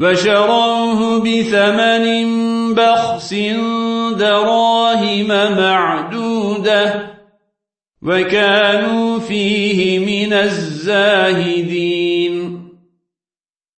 وشروه بثمن بخس دراهم معدودة وكانوا فيه من الزاهدين.